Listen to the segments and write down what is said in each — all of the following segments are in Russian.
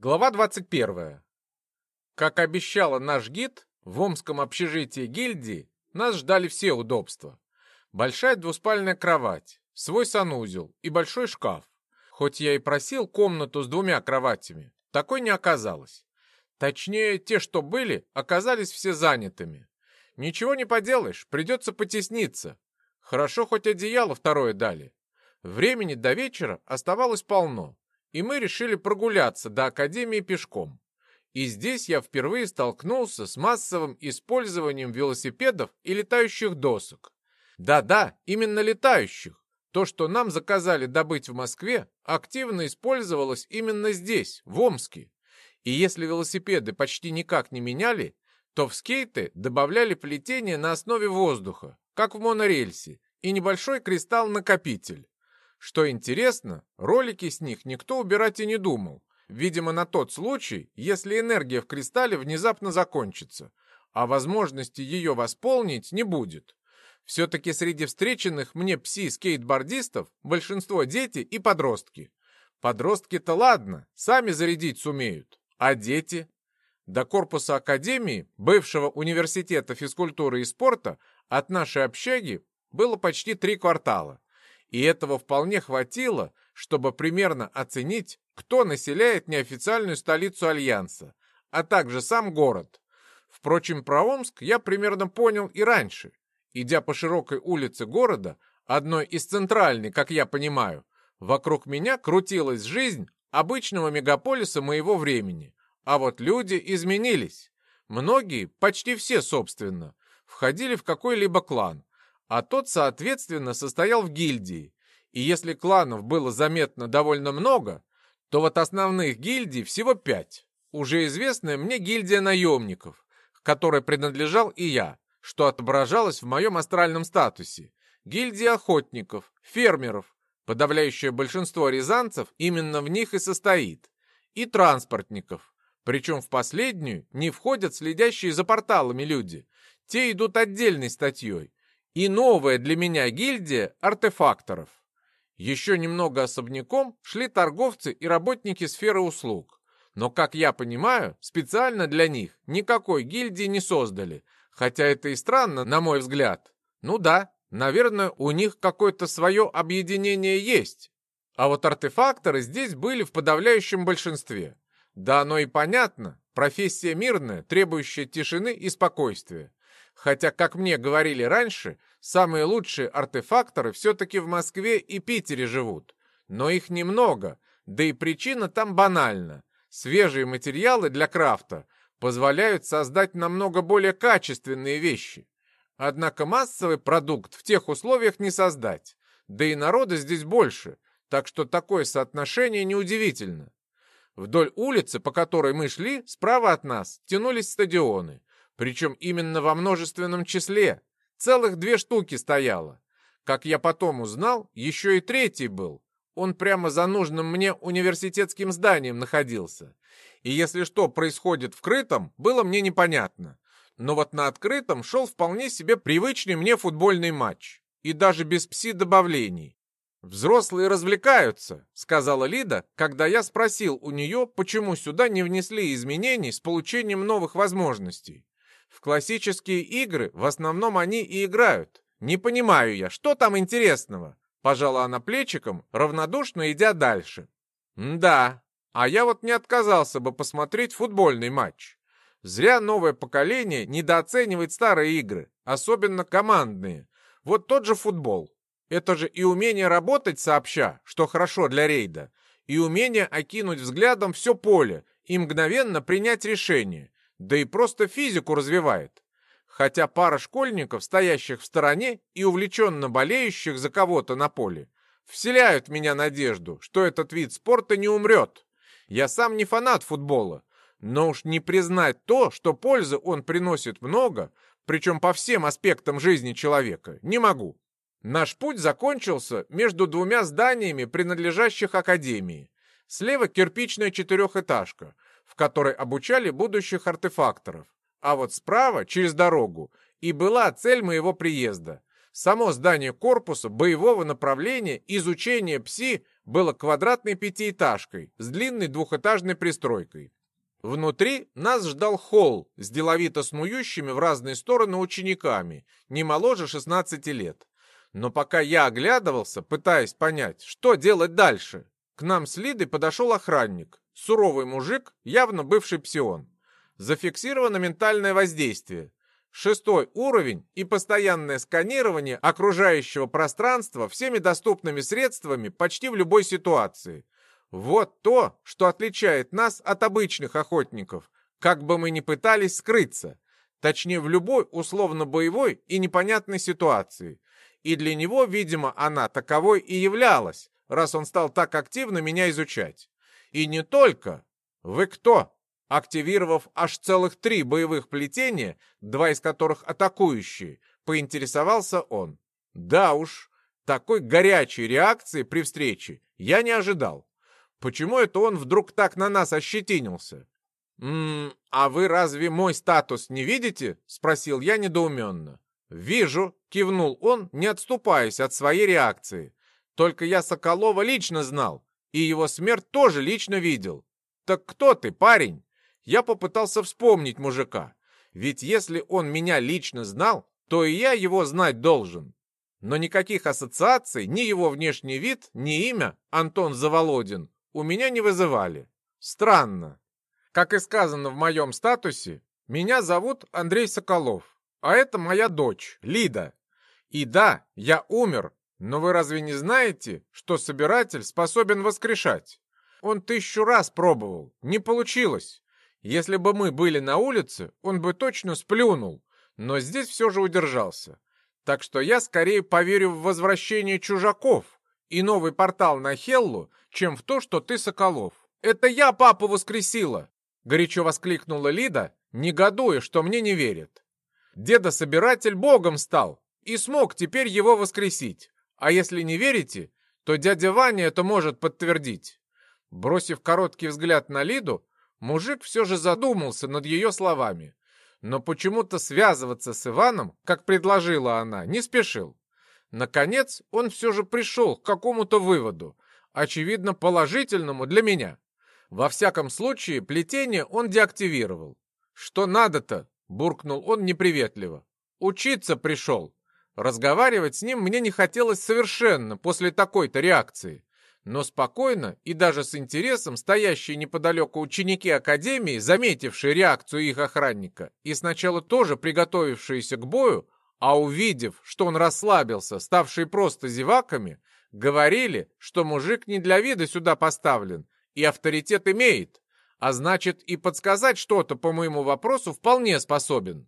Глава 21. Как обещала наш гид, в омском общежитии гильдии нас ждали все удобства. Большая двуспальная кровать, свой санузел и большой шкаф. Хоть я и просил комнату с двумя кроватями, такой не оказалось. Точнее, те, что были, оказались все занятыми. Ничего не поделаешь, придется потесниться. Хорошо, хоть одеяло второе дали. Времени до вечера оставалось полно и мы решили прогуляться до Академии пешком. И здесь я впервые столкнулся с массовым использованием велосипедов и летающих досок. Да-да, именно летающих. То, что нам заказали добыть в Москве, активно использовалось именно здесь, в Омске. И если велосипеды почти никак не меняли, то в скейты добавляли плетение на основе воздуха, как в монорельсе, и небольшой кристалл-накопитель. Что интересно, ролики с них никто убирать и не думал. Видимо, на тот случай, если энергия в кристалле внезапно закончится, а возможности ее восполнить не будет. Все-таки среди встреченных мне пси-скейтбордистов большинство дети и подростки. Подростки-то ладно, сами зарядить сумеют. А дети? До корпуса Академии, бывшего университета физкультуры и спорта, от нашей общаги было почти три квартала и этого вполне хватило, чтобы примерно оценить, кто населяет неофициальную столицу Альянса, а также сам город. Впрочем, про Омск я примерно понял и раньше. Идя по широкой улице города, одной из центральной, как я понимаю, вокруг меня крутилась жизнь обычного мегаполиса моего времени. А вот люди изменились. Многие, почти все, собственно, входили в какой-либо клан, а тот, соответственно, состоял в гильдии. И если кланов было заметно довольно много, то вот основных гильдий всего пять. Уже известная мне гильдия наемников, к которой принадлежал и я, что отображалось в моем астральном статусе. Гильдия охотников, фермеров, подавляющее большинство рязанцев именно в них и состоит, и транспортников. Причем в последнюю не входят следящие за порталами люди. Те идут отдельной статьей, и новая для меня гильдия артефакторов. Еще немного особняком шли торговцы и работники сферы услуг. Но, как я понимаю, специально для них никакой гильдии не создали, хотя это и странно, на мой взгляд. Ну да, наверное, у них какое-то свое объединение есть. А вот артефакторы здесь были в подавляющем большинстве. Да оно и понятно, профессия мирная, требующая тишины и спокойствия. Хотя, как мне говорили раньше, самые лучшие артефакторы все-таки в Москве и Питере живут. Но их немного, да и причина там банальна. Свежие материалы для крафта позволяют создать намного более качественные вещи. Однако массовый продукт в тех условиях не создать. Да и народа здесь больше, так что такое соотношение неудивительно. Вдоль улицы, по которой мы шли, справа от нас тянулись стадионы. Причем именно во множественном числе. Целых две штуки стояло. Как я потом узнал, еще и третий был. Он прямо за нужным мне университетским зданием находился. И если что происходит в крытом, было мне непонятно. Но вот на открытом шел вполне себе привычный мне футбольный матч. И даже без пси-добавлений. «Взрослые развлекаются», — сказала Лида, когда я спросил у нее, почему сюда не внесли изменений с получением новых возможностей. В классические игры в основном они и играют. Не понимаю я, что там интересного?» Пожала она плечиком, равнодушно идя дальше. «Да, а я вот не отказался бы посмотреть футбольный матч. Зря новое поколение недооценивает старые игры, особенно командные. Вот тот же футбол. Это же и умение работать сообща, что хорошо для рейда, и умение окинуть взглядом все поле и мгновенно принять решение да и просто физику развивает. Хотя пара школьников, стоящих в стороне и увлеченно болеющих за кого-то на поле, вселяют в меня надежду, что этот вид спорта не умрет. Я сам не фанат футбола, но уж не признать то, что пользы он приносит много, причем по всем аспектам жизни человека, не могу. Наш путь закончился между двумя зданиями, принадлежащих академии. Слева кирпичная четырехэтажка – в которой обучали будущих артефакторов. А вот справа, через дорогу, и была цель моего приезда. Само здание корпуса боевого направления изучения ПСИ было квадратной пятиэтажкой с длинной двухэтажной пристройкой. Внутри нас ждал холл с деловито снующими в разные стороны учениками, не моложе 16 лет. Но пока я оглядывался, пытаясь понять, что делать дальше, к нам с Лидой подошел охранник, суровый мужик, явно бывший псион. Зафиксировано ментальное воздействие. Шестой уровень и постоянное сканирование окружающего пространства всеми доступными средствами почти в любой ситуации. Вот то, что отличает нас от обычных охотников, как бы мы ни пытались скрыться. Точнее, в любой условно-боевой и непонятной ситуации. И для него, видимо, она таковой и являлась, раз он стал так активно меня изучать. И не только. Вы кто? Активировав аж целых три боевых плетения, два из которых атакующие, поинтересовался он. Да уж, такой горячей реакции при встрече я не ожидал. Почему это он вдруг так на нас ощетинился? «М -м, а вы разве мой статус не видите?» — спросил я недоуменно. «Вижу», — кивнул он, не отступаясь от своей реакции. «Только я Соколова лично знал, и его смерть тоже лично видел. Так кто ты, парень?» Я попытался вспомнить мужика. Ведь если он меня лично знал, то и я его знать должен. Но никаких ассоциаций ни его внешний вид, ни имя, Антон Заволодин, у меня не вызывали. Странно. Как и сказано в моем статусе, меня зовут Андрей Соколов, а это моя дочь, Лида. И да, я умер, но вы разве не знаете, что собиратель способен воскрешать? Он тысячу раз пробовал, не получилось. Если бы мы были на улице, он бы точно сплюнул, но здесь все же удержался. Так что я скорее поверю в возвращение чужаков и новый портал на Хеллу, чем в то, что ты Соколов. Это я папу воскресила!» Горячо воскликнула Лида, негодуя, что мне не верят. Деда-собиратель богом стал и смог теперь его воскресить. А если не верите, то дядя Ваня это может подтвердить. Бросив короткий взгляд на Лиду, Мужик все же задумался над ее словами, но почему-то связываться с Иваном, как предложила она, не спешил. Наконец он все же пришел к какому-то выводу, очевидно положительному для меня. Во всяком случае, плетение он деактивировал. «Что надо-то?» — буркнул он неприветливо. «Учиться пришел». Разговаривать с ним мне не хотелось совершенно после такой-то реакции. Но спокойно и даже с интересом стоящие неподалеку ученики Академии, заметившие реакцию их охранника и сначала тоже приготовившиеся к бою, а увидев, что он расслабился, ставшие просто зеваками, говорили, что мужик не для вида сюда поставлен и авторитет имеет, а значит и подсказать что-то по моему вопросу вполне способен.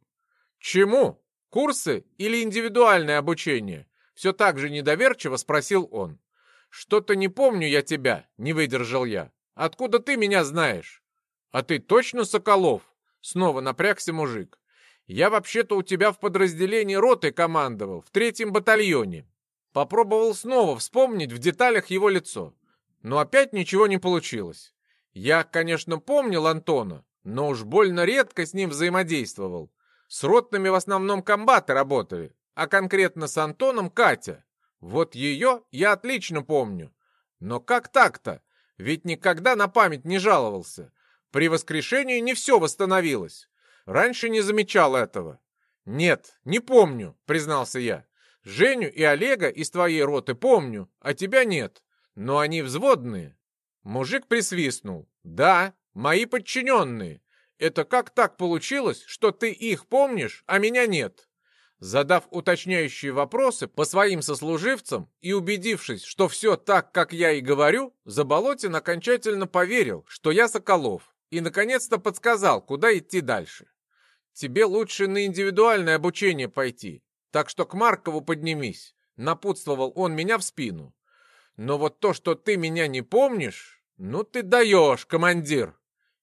Чему? Курсы или индивидуальное обучение? Все так же недоверчиво спросил он. «Что-то не помню я тебя», — не выдержал я. «Откуда ты меня знаешь?» «А ты точно Соколов?» Снова напрягся мужик. «Я вообще-то у тебя в подразделении роты командовал, в третьем батальоне». Попробовал снова вспомнить в деталях его лицо. Но опять ничего не получилось. Я, конечно, помнил Антона, но уж больно редко с ним взаимодействовал. С ротными в основном комбаты работали, а конкретно с Антоном Катя. Вот ее я отлично помню. Но как так-то? Ведь никогда на память не жаловался. При воскрешении не все восстановилось. Раньше не замечал этого. Нет, не помню, признался я. Женю и Олега из твоей роты помню, а тебя нет. Но они взводные. Мужик присвистнул. Да, мои подчиненные. Это как так получилось, что ты их помнишь, а меня нет? Задав уточняющие вопросы по своим сослуживцам и убедившись, что все так, как я и говорю, Заболотин окончательно поверил, что я Соколов, и наконец-то подсказал, куда идти дальше. «Тебе лучше на индивидуальное обучение пойти, так что к Маркову поднимись», — напутствовал он меня в спину. «Но вот то, что ты меня не помнишь, ну ты даешь, командир.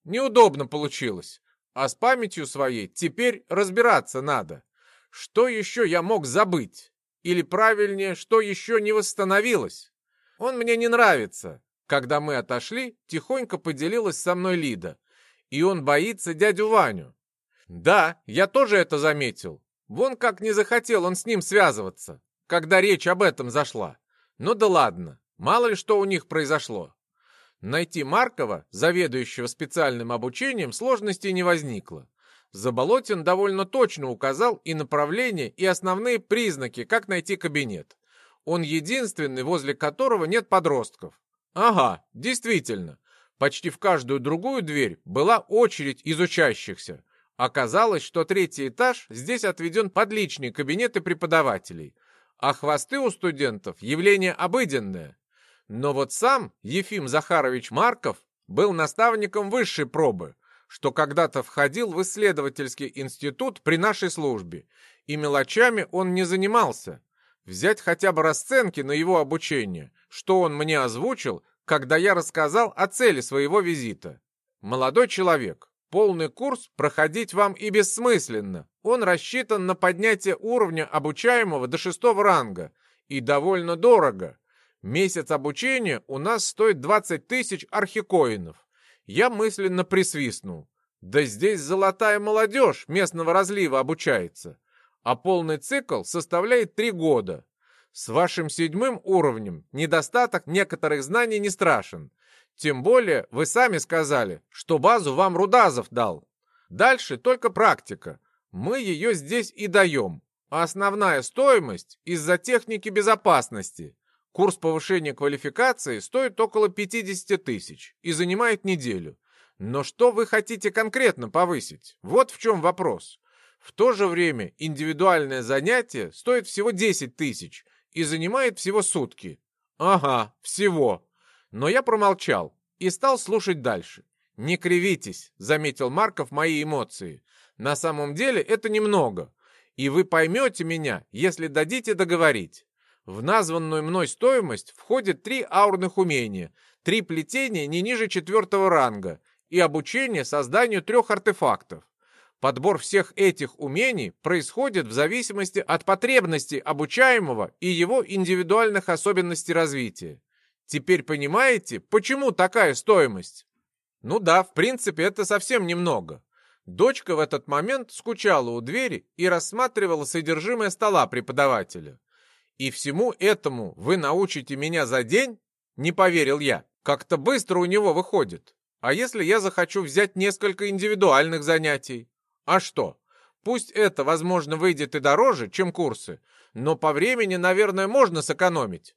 Неудобно получилось, а с памятью своей теперь разбираться надо». Что еще я мог забыть? Или правильнее, что еще не восстановилось? Он мне не нравится. Когда мы отошли, тихонько поделилась со мной Лида. И он боится дядю Ваню. Да, я тоже это заметил. Вон как не захотел он с ним связываться, когда речь об этом зашла. Ну да ладно, Мало ли что у них произошло. Найти Маркова, заведующего специальным обучением, сложностей не возникло. Заболотин довольно точно указал и направление, и основные признаки, как найти кабинет. Он единственный, возле которого нет подростков. Ага, действительно. Почти в каждую другую дверь была очередь из учащихся. Оказалось, что третий этаж здесь отведен под личные кабинеты преподавателей, а хвосты у студентов – явление обыденное. Но вот сам Ефим Захарович Марков был наставником высшей пробы, что когда-то входил в исследовательский институт при нашей службе, и мелочами он не занимался. Взять хотя бы расценки на его обучение, что он мне озвучил, когда я рассказал о цели своего визита. Молодой человек, полный курс проходить вам и бессмысленно. Он рассчитан на поднятие уровня обучаемого до шестого ранга и довольно дорого. Месяц обучения у нас стоит 20 тысяч архикоинов. Я мысленно присвистнул. Да здесь золотая молодежь местного разлива обучается. А полный цикл составляет три года. С вашим седьмым уровнем недостаток некоторых знаний не страшен. Тем более вы сами сказали, что базу вам Рудазов дал. Дальше только практика. Мы ее здесь и даем. А основная стоимость из-за техники безопасности. Курс повышения квалификации стоит около 50 тысяч и занимает неделю. Но что вы хотите конкретно повысить? Вот в чем вопрос. В то же время индивидуальное занятие стоит всего 10 тысяч – и занимает всего сутки. Ага, всего. Но я промолчал и стал слушать дальше. «Не кривитесь», — заметил Марков мои эмоции. «На самом деле это немного, и вы поймете меня, если дадите договорить. В названную мной стоимость входит три аурных умения, три плетения не ниже четвертого ранга и обучение созданию трех артефактов. Подбор всех этих умений происходит в зависимости от потребностей обучаемого и его индивидуальных особенностей развития. Теперь понимаете, почему такая стоимость? Ну да, в принципе, это совсем немного. Дочка в этот момент скучала у двери и рассматривала содержимое стола преподавателя. «И всему этому вы научите меня за день?» Не поверил я. Как-то быстро у него выходит. А если я захочу взять несколько индивидуальных занятий? А что? Пусть это, возможно, выйдет и дороже, чем курсы, но по времени, наверное, можно сэкономить.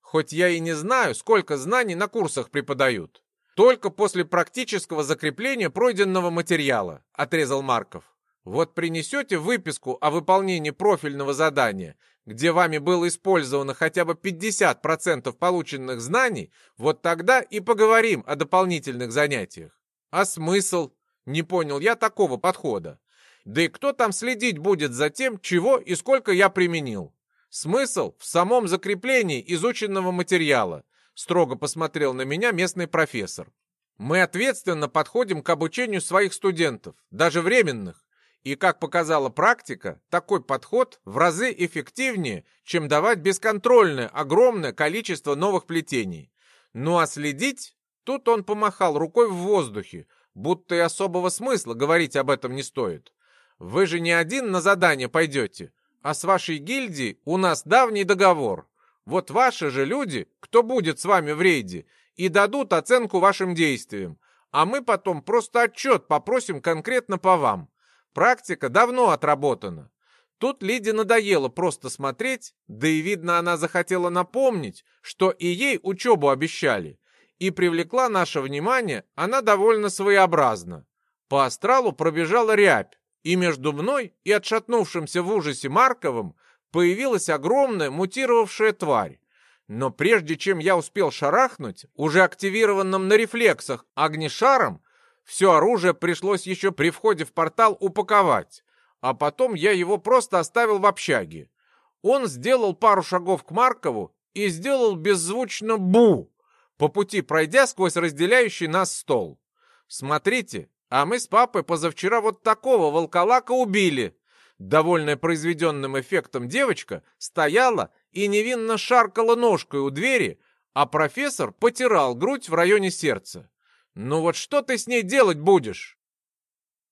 Хоть я и не знаю, сколько знаний на курсах преподают. Только после практического закрепления пройденного материала, отрезал Марков. Вот принесете выписку о выполнении профильного задания, где вами было использовано хотя бы 50% полученных знаний, вот тогда и поговорим о дополнительных занятиях. А смысл? Не понял я такого подхода. Да и кто там следить будет за тем, чего и сколько я применил? Смысл в самом закреплении изученного материала, строго посмотрел на меня местный профессор. Мы ответственно подходим к обучению своих студентов, даже временных. И, как показала практика, такой подход в разы эффективнее, чем давать бесконтрольное огромное количество новых плетений. Ну а следить? Тут он помахал рукой в воздухе, будто и особого смысла говорить об этом не стоит. Вы же не один на задание пойдете, а с вашей гильдией у нас давний договор. Вот ваши же люди, кто будет с вами в рейде, и дадут оценку вашим действиям, а мы потом просто отчет попросим конкретно по вам. Практика давно отработана. Тут Лиде надоело просто смотреть, да и видно, она захотела напомнить, что и ей учебу обещали и привлекла наше внимание она довольно своеобразно. По астралу пробежала рябь, и между мной и отшатнувшимся в ужасе Марковым появилась огромная мутировавшая тварь. Но прежде чем я успел шарахнуть, уже активированным на рефлексах огнешаром, все оружие пришлось еще при входе в портал упаковать, а потом я его просто оставил в общаге. Он сделал пару шагов к Маркову и сделал беззвучно «бу», по пути пройдя сквозь разделяющий нас стол. «Смотрите, а мы с папой позавчера вот такого волколака убили!» Довольная произведенным эффектом девочка стояла и невинно шаркала ножкой у двери, а профессор потирал грудь в районе сердца. «Ну вот что ты с ней делать будешь?»